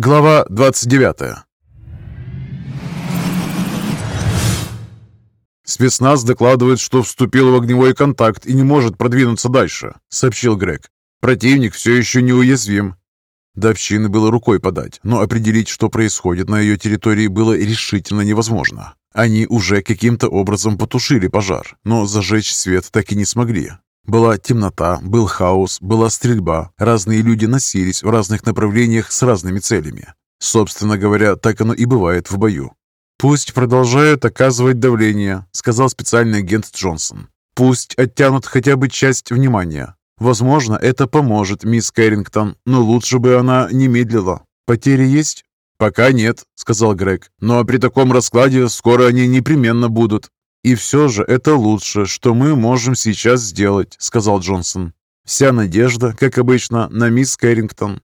Глава 29 «Спецназ докладывает, что вступил в огневой контакт и не может продвинуться дальше», — сообщил Грег. «Противник все еще неуязвим». До общины было рукой подать, но определить, что происходит на ее территории, было решительно невозможно. Они уже каким-то образом потушили пожар, но зажечь свет так и не смогли. Была темнота, был хаос, была стрельба. Разные люди носились в разных направлениях с разными целями. Собственно говоря, так оно и бывает в бою. «Пусть продолжают оказывать давление», — сказал специальный агент Джонсон. «Пусть оттянут хотя бы часть внимания. Возможно, это поможет мисс Кэррингтон, но лучше бы она не медлила. Потери есть?» «Пока нет», — сказал Грег. «Но при таком раскладе скоро они непременно будут. «И все же это лучше, что мы можем сейчас сделать», — сказал Джонсон. «Вся надежда, как обычно, на мисс Кэррингтон».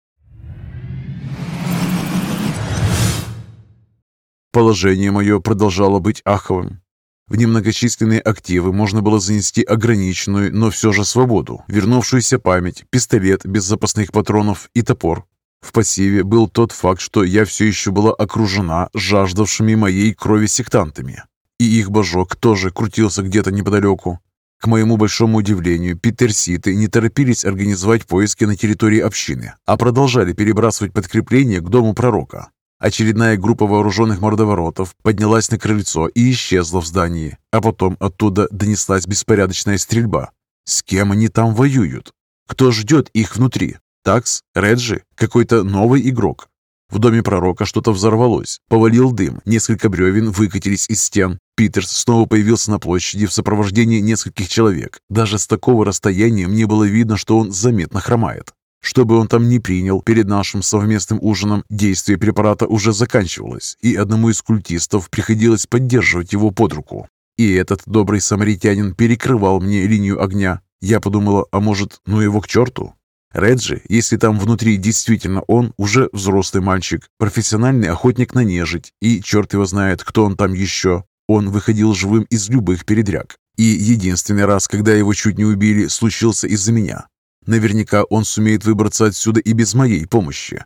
Положение мое продолжало быть аховым. В немногочисленные активы можно было занести ограниченную, но все же свободу, вернувшуюся память, пистолет без запасных патронов и топор. В пассиве был тот факт, что я все еще была окружена жаждавшими моей крови сектантами, и их божок тоже крутился где-то неподалеку. К моему большому удивлению, питерситы не торопились организовать поиски на территории общины, а продолжали перебрасывать подкрепление к дому пророка. Очередная группа вооруженных мордоворотов поднялась на крыльцо и исчезла в здании, а потом оттуда донеслась беспорядочная стрельба. С кем они там воюют? Кто ждет их внутри? Такс? Реджи? Какой-то новый игрок? В доме пророка что-то взорвалось. Повалил дым, несколько бревен выкатились из стен. Питерс снова появился на площади в сопровождении нескольких человек. Даже с такого расстояния мне было видно, что он заметно хромает. Что бы он там ни принял, перед нашим совместным ужином действие препарата уже заканчивалось, и одному из культистов приходилось поддерживать его под руку. И этот добрый самаритянин перекрывал мне линию огня. Я подумала, а может, ну его к черту? Реджи, если там внутри действительно он, уже взрослый мальчик, профессиональный охотник на нежить, и черт его знает, кто он там еще. Он выходил живым из любых передряг. И единственный раз, когда его чуть не убили, случился из-за меня. Наверняка он сумеет выбраться отсюда и без моей помощи.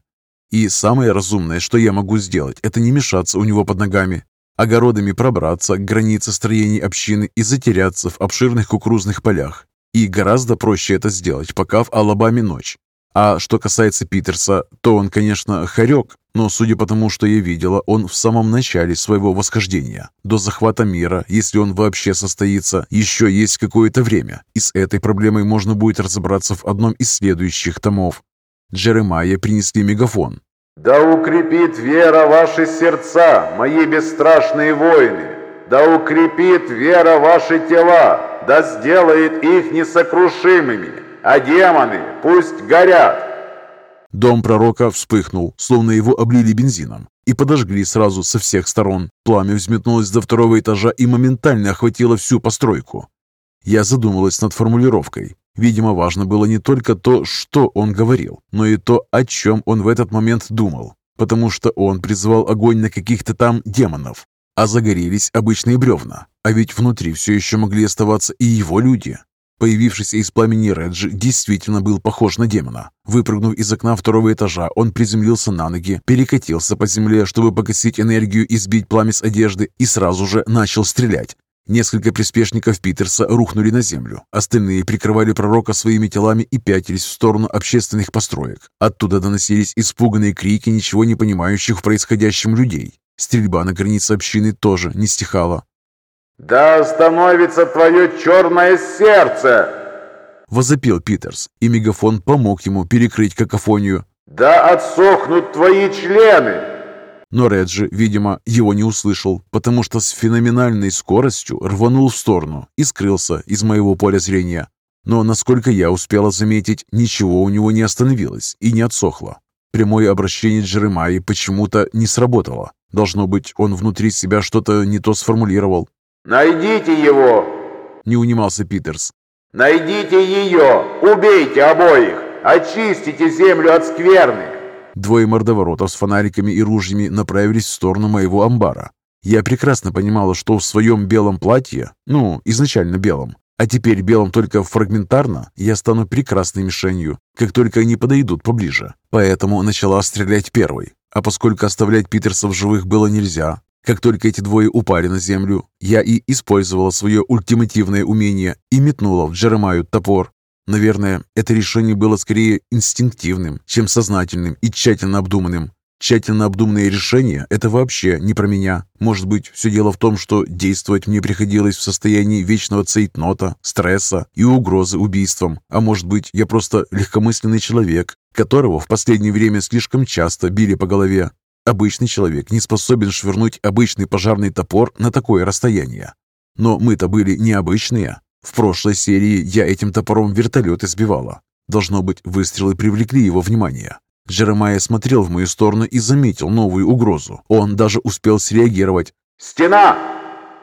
И самое разумное, что я могу сделать, это не мешаться у него под ногами, огородами пробраться к границе строений общины и затеряться в обширных кукурузных полях, и гораздо проще это сделать, пока в Алабаме ночь. А что касается Питерса, то он, конечно, хорек, но судя по тому, что я видела, он в самом начале своего восхождения. До захвата мира, если он вообще состоится, еще есть какое-то время, и с этой проблемой можно будет разобраться в одном из следующих томов. Джеремайя принесли мегафон. «Да укрепит вера ваши сердца, мои бесстрашные воины! Да укрепит вера ваши тела, да сделает их несокрушимыми, а демоны пусть горят!» Дом пророка вспыхнул, словно его облили бензином, и подожгли сразу со всех сторон. Пламя взметнулось до второго этажа и моментально охватило всю постройку. Я задумалась над формулировкой. Видимо, важно было не только то, что он говорил, но и то, о чем он в этот момент думал, потому что он призвал огонь на каких-то там демонов, а загорелись обычные бревна, а ведь внутри все еще могли оставаться и его люди. Появившийся из пламени Реджи действительно был похож на демона. Выпрыгнув из окна второго этажа, он приземлился на ноги, перекатился по земле, чтобы погасить энергию и сбить пламя с одежды, и сразу же начал стрелять. Несколько приспешников Питерса рухнули на землю. Остальные прикрывали пророка своими телами и пятились в сторону общественных построек. Оттуда доносились испуганные крики ничего не понимающих в происходящем людей. Стрельба на границе общины тоже не стихала. «Да остановится твое черное сердце!» Возопил Питерс, и мегафон помог ему перекрыть какофонию. «Да отсохнут твои члены!» Но Реджи, видимо, его не услышал, потому что с феноменальной скоростью рванул в сторону и скрылся из моего поля зрения. Но, насколько я успела заметить, ничего у него не остановилось и не отсохло. Прямое обращение Джеремаи почему-то не сработало. Должно быть, он внутри себя что-то не то сформулировал. «Найдите его!» Не унимался Питерс. «Найдите ее! Убейте обоих! Очистите землю от скверны!» Двое мордоворотов с фонариками и ружьями направились в сторону моего амбара. Я прекрасно понимала, что в своем белом платье, ну, изначально белом, а теперь белым только фрагментарно, я стану прекрасной мишенью, как только они подойдут поближе. Поэтому начала стрелять первой. А поскольку оставлять Питерса в живых было нельзя, как только эти двое упали на землю, я и использовала свое ультимативное умение и метнула в Джеремаю топор. Наверное, это решение было скорее инстинктивным, чем сознательным и тщательно обдуманным. Тщательно обдуманные решения – это вообще не про меня. Может быть, все дело в том, что действовать мне приходилось в состоянии вечного цейтнота, стресса и угрозы убийством. А может быть, я просто легкомысленный человек, которого в последнее время слишком часто били по голове. Обычный человек не способен швырнуть обычный пожарный топор на такое расстояние. Но мы-то были необычные. В прошлой серии я этим топором вертолет избивала. Должно быть, выстрелы привлекли его внимание. Джеремайя смотрел в мою сторону и заметил новую угрозу. Он даже успел среагировать. «Стена!»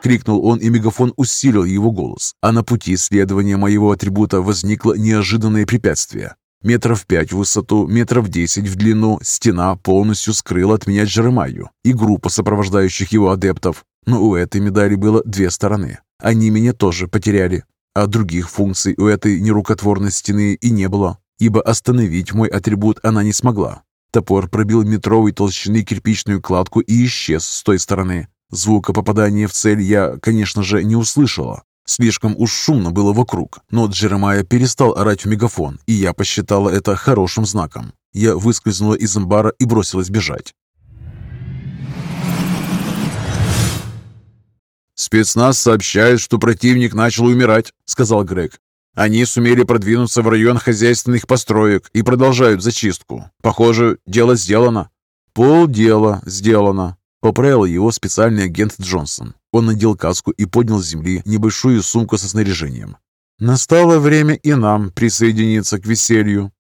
Крикнул он, и мегафон усилил его голос. А на пути следования моего атрибута возникло неожиданное препятствие. Метров пять в высоту, метров десять в длину, стена полностью скрыла от меня Джеремаю и группу сопровождающих его адептов. Но у этой медали было две стороны. Они меня тоже потеряли. А других функций у этой нерукотворной стены и не было ибо остановить мой атрибут она не смогла. Топор пробил метровой толщины кирпичную кладку и исчез с той стороны. Звука попадания в цель я, конечно же, не услышала. Слишком уж шумно было вокруг, но Джеремая перестал орать в мегафон, и я посчитала это хорошим знаком. Я выскользнула из амбара и бросилась бежать. «Спецназ сообщает, что противник начал умирать», — сказал Грег. Они сумели продвинуться в район хозяйственных построек и продолжают зачистку. Похоже, дело сделано. Полдела сделано. Поправил его специальный агент Джонсон. Он надел каску и поднял с земли небольшую сумку со снаряжением. Настало время и нам присоединиться к веселью.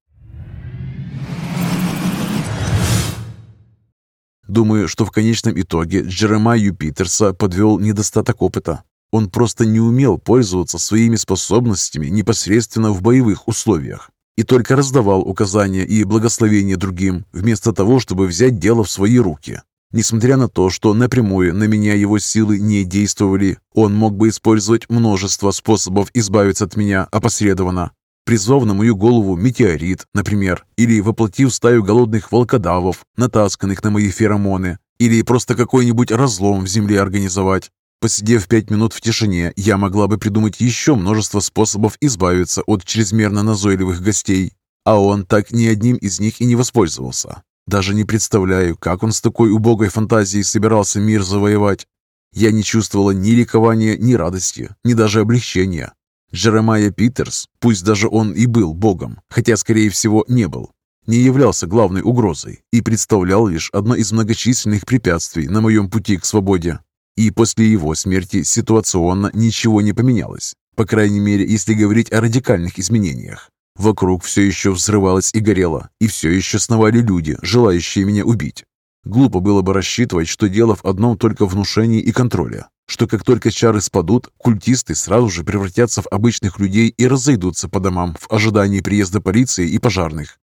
Думаю, что в конечном итоге Джеремаю Питерса подвел недостаток опыта. Он просто не умел пользоваться своими способностями непосредственно в боевых условиях и только раздавал указания и благословения другим, вместо того, чтобы взять дело в свои руки. Несмотря на то, что напрямую на меня его силы не действовали, он мог бы использовать множество способов избавиться от меня опосредованно, призвав на мою голову метеорит, например, или воплотив стаю голодных волкодавов, натасканных на мои феромоны, или просто какой-нибудь разлом в земле организовать. Посидев пять минут в тишине, я могла бы придумать еще множество способов избавиться от чрезмерно назойливых гостей, а он так ни одним из них и не воспользовался. Даже не представляю, как он с такой убогой фантазией собирался мир завоевать. Я не чувствовала ни ликования, ни радости, ни даже облегчения. Джеремайя Питерс, пусть даже он и был богом, хотя, скорее всего, не был, не являлся главной угрозой и представлял лишь одно из многочисленных препятствий на моем пути к свободе. И после его смерти ситуационно ничего не поменялось. По крайней мере, если говорить о радикальных изменениях. Вокруг все еще взрывалось и горело, и все еще сновали люди, желающие меня убить. Глупо было бы рассчитывать, что дело в одном только внушении и контроле, что как только чары спадут, культисты сразу же превратятся в обычных людей и разойдутся по домам в ожидании приезда полиции и пожарных.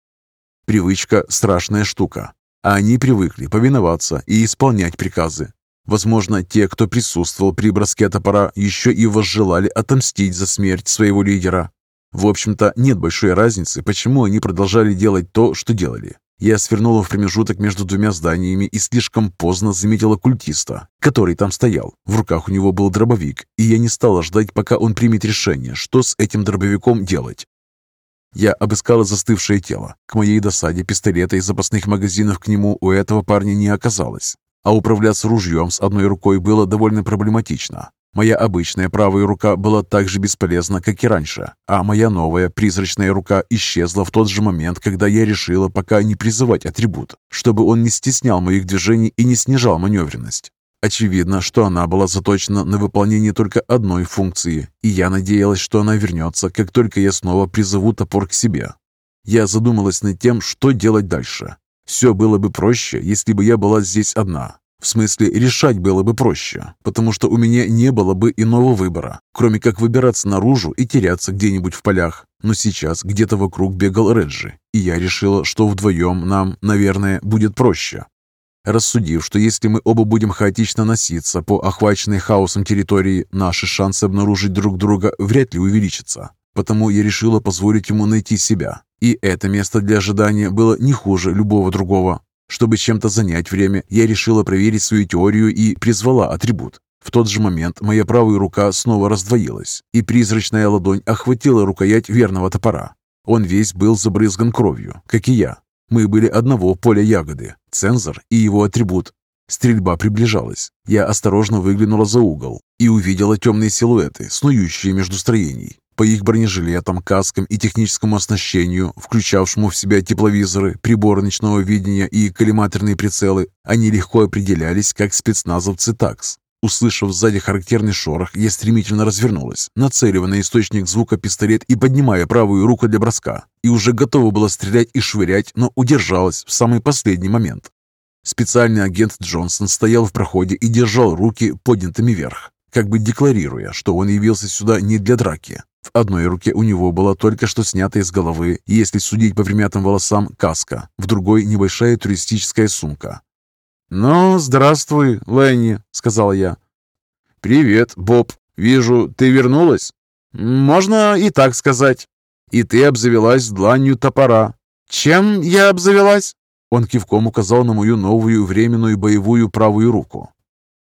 Привычка – страшная штука, а они привыкли повиноваться и исполнять приказы, Возможно, те, кто присутствовал при броске топора, еще и возжелали отомстить за смерть своего лидера. В общем-то, нет большой разницы, почему они продолжали делать то, что делали. Я свернула в промежуток между двумя зданиями и слишком поздно заметила культиста, который там стоял. В руках у него был дробовик, и я не стала ждать, пока он примет решение, что с этим дробовиком делать. Я обыскала застывшее тело. К моей досаде пистолета и запасных магазинов к нему у этого парня не оказалось а управляться ружьем с одной рукой было довольно проблематично. Моя обычная правая рука была так же бесполезна, как и раньше, а моя новая призрачная рука исчезла в тот же момент, когда я решила пока не призывать атрибут, чтобы он не стеснял моих движений и не снижал маневренность. Очевидно, что она была заточена на выполнение только одной функции, и я надеялась, что она вернется, как только я снова призову топор к себе. Я задумалась над тем, что делать дальше. Все было бы проще, если бы я была здесь одна. В смысле, решать было бы проще, потому что у меня не было бы иного выбора, кроме как выбираться наружу и теряться где-нибудь в полях. Но сейчас где-то вокруг бегал Реджи, и я решила, что вдвоем нам, наверное, будет проще. Рассудив, что если мы оба будем хаотично носиться по охваченной хаосом территории, наши шансы обнаружить друг друга вряд ли увеличатся. Потому я решила позволить ему найти себя. И это место для ожидания было не хуже любого другого. Чтобы чем-то занять время, я решила проверить свою теорию и призвала атрибут. В тот же момент моя правая рука снова раздвоилась, и призрачная ладонь охватила рукоять верного топора. Он весь был забрызган кровью, как и я. Мы были одного поля ягоды, цензор и его атрибут. Стрельба приближалась. Я осторожно выглянула за угол и увидела темные силуэты, снующие между строений. По их бронежилетам, каскам и техническому оснащению, включавшему в себя тепловизоры, приборы ночного видения и коллиматорные прицелы, они легко определялись как спецназовцы ТАКС. Услышав сзади характерный шорох, я стремительно развернулась, нацеливая на источник звука пистолет и поднимая правую руку для броска. И уже готова была стрелять и швырять, но удержалась в самый последний момент. Специальный агент Джонсон стоял в проходе и держал руки поднятыми вверх, как бы декларируя, что он явился сюда не для драки. В одной руке у него была только что снятая с головы, если судить по примятым волосам, каска, в другой небольшая туристическая сумка. «Ну, здравствуй, Ленни», — сказал я. «Привет, Боб. Вижу, ты вернулась?» «Можно и так сказать». «И ты обзавелась дланью топора». «Чем я обзавелась?» Он кивком указал на мою новую временную боевую правую руку.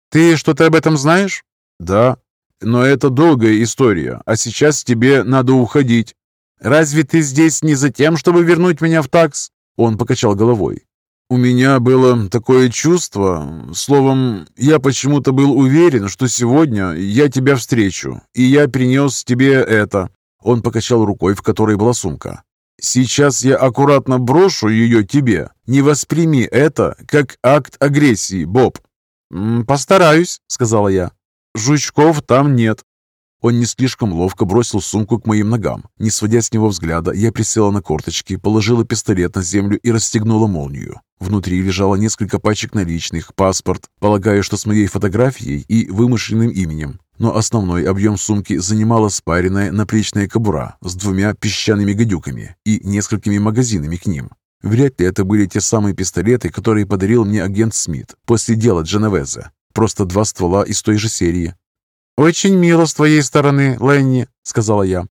«Ты что-то об этом знаешь?» «Да, но это долгая история, а сейчас тебе надо уходить». «Разве ты здесь не за тем, чтобы вернуть меня в такс?» Он покачал головой. У меня было такое чувство, словом, я почему-то был уверен, что сегодня я тебя встречу, и я принес тебе это. Он покачал рукой, в которой была сумка. Сейчас я аккуратно брошу ее тебе. Не восприми это как акт агрессии, Боб. «Постараюсь», — сказала я. «Жучков там нет. Он не слишком ловко бросил сумку к моим ногам. Не сводя с него взгляда, я присела на корточки, положила пистолет на землю и расстегнула молнию. Внутри лежало несколько пачек наличных, паспорт, полагаю, что с моей фотографией и вымышленным именем. Но основной объем сумки занимала спаренная наплечная кобура с двумя песчаными гадюками и несколькими магазинами к ним. Вряд ли это были те самые пистолеты, которые подарил мне агент Смит после дела Дженовеза. Просто два ствола из той же серии, «Очень мило с твоей стороны, Ленни», — сказала я.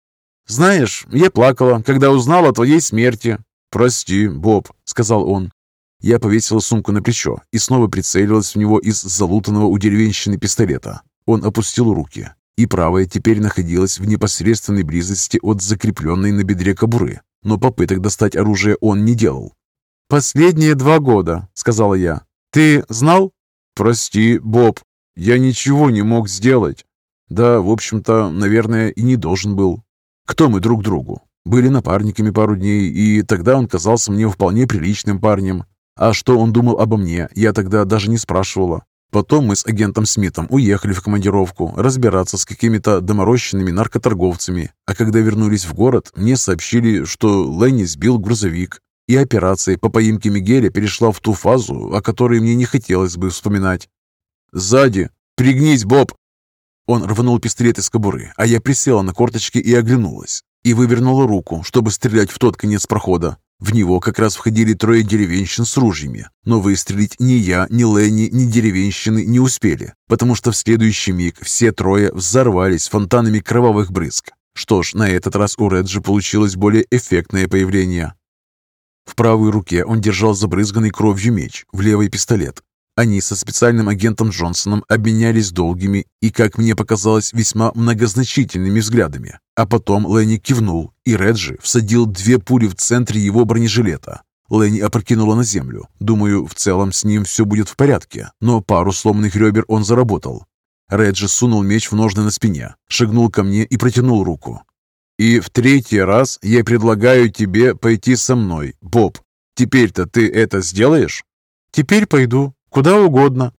«Знаешь, я плакала, когда узнала о твоей смерти». «Прости, Боб», — сказал он. Я повесила сумку на плечо и снова прицелилась в него из залутанного у деревенщины пистолета. Он опустил руки, и правая теперь находилась в непосредственной близости от закрепленной на бедре кобуры, но попыток достать оружие он не делал. «Последние два года», — сказала я. «Ты знал?» «Прости, Боб, я ничего не мог сделать. Да, в общем-то, наверное, и не должен был. Кто мы друг другу? Были напарниками пару дней, и тогда он казался мне вполне приличным парнем. А что он думал обо мне, я тогда даже не спрашивала. Потом мы с агентом Смитом уехали в командировку разбираться с какими-то доморощенными наркоторговцами. А когда вернулись в город, мне сообщили, что Ленни сбил грузовик. И операция по поимке Мигеля перешла в ту фазу, о которой мне не хотелось бы вспоминать. «Сзади! Пригнись, Боб!» Он рванул пистолет из кобуры, а я присела на корточки и оглянулась. И вывернула руку, чтобы стрелять в тот конец прохода. В него как раз входили трое деревенщин с ружьями. Но выстрелить ни я, ни Ленни, ни деревенщины не успели, потому что в следующий миг все трое взорвались фонтанами кровавых брызг. Что ж, на этот раз у Реджи получилось более эффектное появление. В правой руке он держал забрызганный кровью меч, в левый пистолет. Они со специальным агентом Джонсоном обменялись долгими и, как мне показалось, весьма многозначительными взглядами. А потом Ленни кивнул, и Реджи всадил две пули в центре его бронежилета. Ленни опрокинула на землю. Думаю, в целом с ним все будет в порядке, но пару сломанных ребер он заработал. Реджи сунул меч в ножны на спине, шагнул ко мне и протянул руку. «И в третий раз я предлагаю тебе пойти со мной, Боб. Теперь-то ты это сделаешь?» «Теперь пойду», Куда угодно.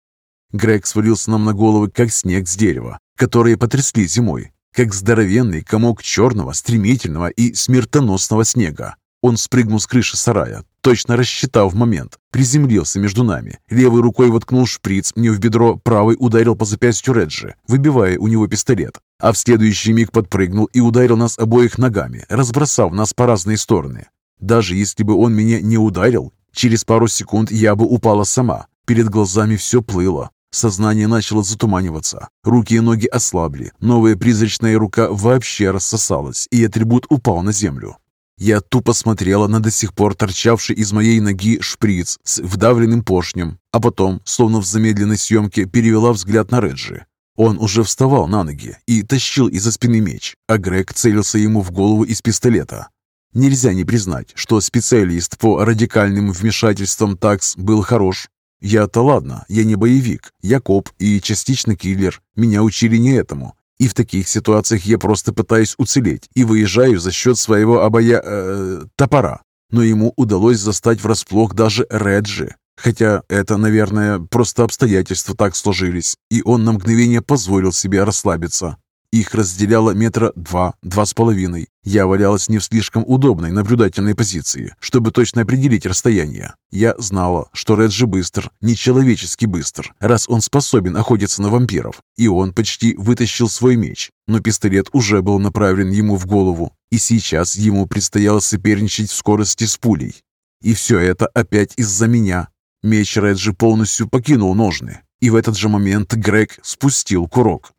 Грег свалился нам на головы, как снег с дерева, которые потрясли зимой, как здоровенный комок черного, стремительного и смертоносного снега. Он спрыгнул с крыши сарая, точно рассчитав момент, приземлился между нами, левой рукой воткнул шприц мне в бедро, правой ударил по запястью Реджи, выбивая у него пистолет, а в следующий миг подпрыгнул и ударил нас обоих ногами, разбросав нас по разные стороны. Даже если бы он меня не ударил, через пару секунд я бы упала сама, Перед глазами все плыло. Сознание начало затуманиваться. Руки и ноги ослабли. Новая призрачная рука вообще рассосалась, и атрибут упал на землю. Я тупо смотрела на до сих пор торчавший из моей ноги шприц с вдавленным поршнем, а потом, словно в замедленной съемке, перевела взгляд на Реджи. Он уже вставал на ноги и тащил из-за спины меч, а Грег целился ему в голову из пистолета. Нельзя не признать, что специалист по радикальным вмешательствам ТАКС был хорош. Я-то ладно, я не боевик, я коп и частично киллер. Меня учили не этому. И в таких ситуациях я просто пытаюсь уцелеть и выезжаю за счет своего обоя... Э, топора. Но ему удалось застать врасплох даже Реджи. Хотя это, наверное, просто обстоятельства так сложились, и он на мгновение позволил себе расслабиться. Их разделяло метра два, два с половиной. Я валялась не в слишком удобной наблюдательной позиции, чтобы точно определить расстояние. Я знала, что Реджи быстр, нечеловечески быстр, раз он способен охотиться на вампиров. И он почти вытащил свой меч, но пистолет уже был направлен ему в голову, и сейчас ему предстояло соперничать в скорости с пулей. И все это опять из-за меня. Меч Реджи полностью покинул ножны, и в этот же момент Грег спустил курок.